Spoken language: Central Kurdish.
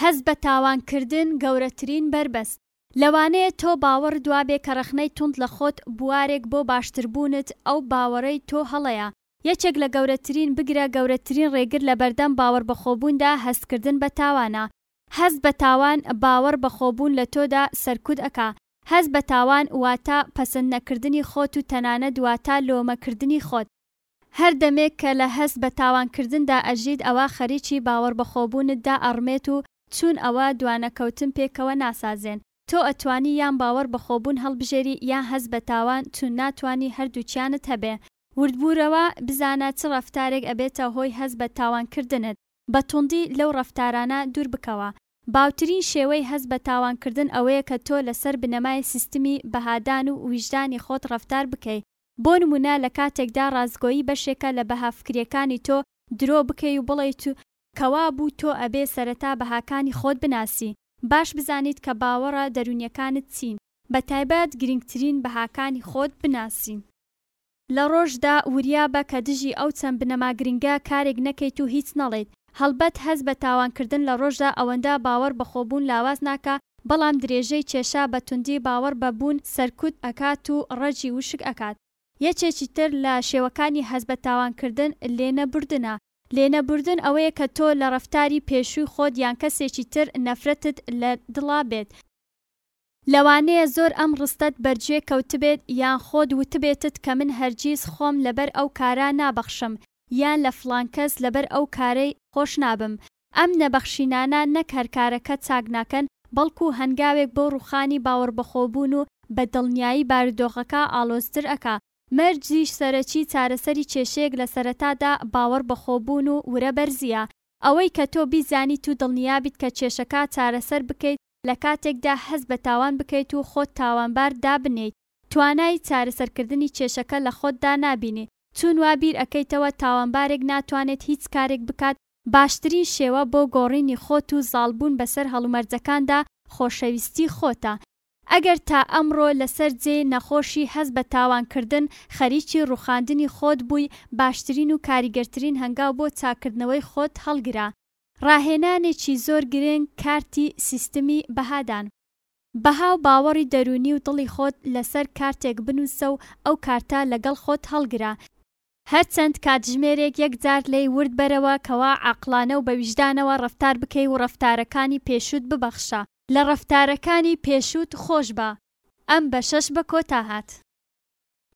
هەست بە تاوان کردن گەورەترین بەربەست. لەوانەیە تۆ باوەڕت وابێ کە ڕەخنەی توند لە خۆت بوارێک بۆ باشتر بوونت، ئەو باوەڕەی تۆ هەڵەیە. یەکێک لە گەورەترین، بگرە گەورەترین ڕێگر لە بەردەم باوەڕ بە خۆ بووندا هەست کردن بە تاوانە. هەست بە تاوان باوەڕ بە خۆ بوون لە تۆدا سەرکوت ئەکا. هەست بە تاوان واتا پەسند نەکردنی خۆت و تەنانەت واتا لۆمە کردنی خۆت. هەر دەمێک کە لە هەست بە تاوانکردندا ئەژیت ئەوا خەریکی باوەڕبەخۆبوونت دا ئەڕمێت و چوون ئەوە دوانەکەوتن پێکەوە ناسازێن تۆ ئەتوانی یان باوەڕ بەخۆبوون هەڵبژێری یان هەست بە تاوان چوون ناتوانی هەردووکیانت هەبێ وردبوورەوە بزانە چ ڕەفتارێک ئەبێتە هۆی هەست بە تاوانکردنت بە توندی لەو ڕەفتارانە دوور بکەوە باوترین شێوەی هەست بە تاوانکردن ئەوەیە کە تۆ لەسەر بنەمای سیستمی بەهادان و ویژدانی خۆت ڕەفتار بکەی بۆ نموونە لە کاتێکدا ڕاستگۆیی بەشێکە لە بەها فکریەکانی تۆ درۆ بکەی و بڵێیت کەوابوو تۆ ئەبێ سەرەتا بەهاکانی خۆت بناسی باش بزانیت کە باوەڕە دەروونیەکانت چین بە تایبەت گرینگترین بەهاکانی خۆت بناسی. لە ڕۆژدا وریا بە کە دژی ئەو چەند بنەما گرینگە کارێک نەکەیت و هیچ نەڵێیت هەڵبەت هەست بە تاوان کردن لە ڕۆژدا ئەوەندە باوەڕ بەخۆبوون لاواز ناکا بەڵام درێژەی کێشا بە توندی باوەڕ بە بوون سەرکوت ئەکات و ڕەجی وشک ئەکات. یەکێکی تر لە شێوەکانی هەست بە تاوان کردن لێنەبوردنە. لێنەبوردن ئەوەیە کە تۆ لە ڕەفتاری پێشووی خۆت یان کەسێکی تر نەفرەتت لە دڵا بێت. لەوانەیە زۆر ئەم ڕستەت بەرگوێ کەوتبێت یان خۆت وتبێتت کە من هەرگیز خۆم لەبەر ئەو کارە نابەخشم یان لە فڵان کەس لەبەر ئەو کارەی خۆش نابم. ئەم نەبەخشینانە نەک هەر کارەکە چاک ناکەن، بەڵکو هەنگاوێک بۆ ڕوخانی باوەڕبەخۆبوون و بە دڵنیایی بارودۆخەکە ئاڵۆزتر ئەکا. مەرجیی سەرەکی چارەسەری کێشەیەک لە سەرەتادا باوەڕ بەخۆبوون و ورە بەرزییە. ئەوەی کە تۆ بیزانیت و دڵنیابیت کە کێشەکە چارەسەر بکەیت لە کاتێکدا هەست بە تاوان بکەیت و خۆت تاوانبار دابنێیت، توانای چارەسەرکردنی کێشەکە لە خۆتدا نابینی، چوون وا بیر ئەکەیتەوە تاوانبارێک ناتوانێت هیچ کارێک بکات باشترین شێوە بۆ گۆڕینی خۆت و زاڵبوون بەسەر هەڵومەرجەکاندا خۆشەویستی خۆتە. ئەگەر تا ئەمڕۆ لەسەر جێی نەخۆشی هەست بە تاوانکردن خەریکی ڕووخاندنی خۆت بووی، باشترین و کاریگەرترین هەنگاو بۆ چاککردنەوەی خۆت هەڵگرە. ڕاهێنانێکی زۆر گرنگ، کارتی سیستمی بەهادان. بەها و باوەڕی دەروونی و دڵی خۆت لەسەر کارتێک بنووسە و ئەو کارتە لەگەڵ خۆت هەڵگرە. هەرچەند کاتژمێرێک یەک جار لێی ورد بەرەوە کەوا عاقڵانە و بە ویژدانەوە ڕەفتار بکەی و ڕەفتارەکانی پێشووت ببەخشە. لە ڕەفتارەکانی پێشووت خۆشبە. ئەم بەشەش بە کۆتا هات.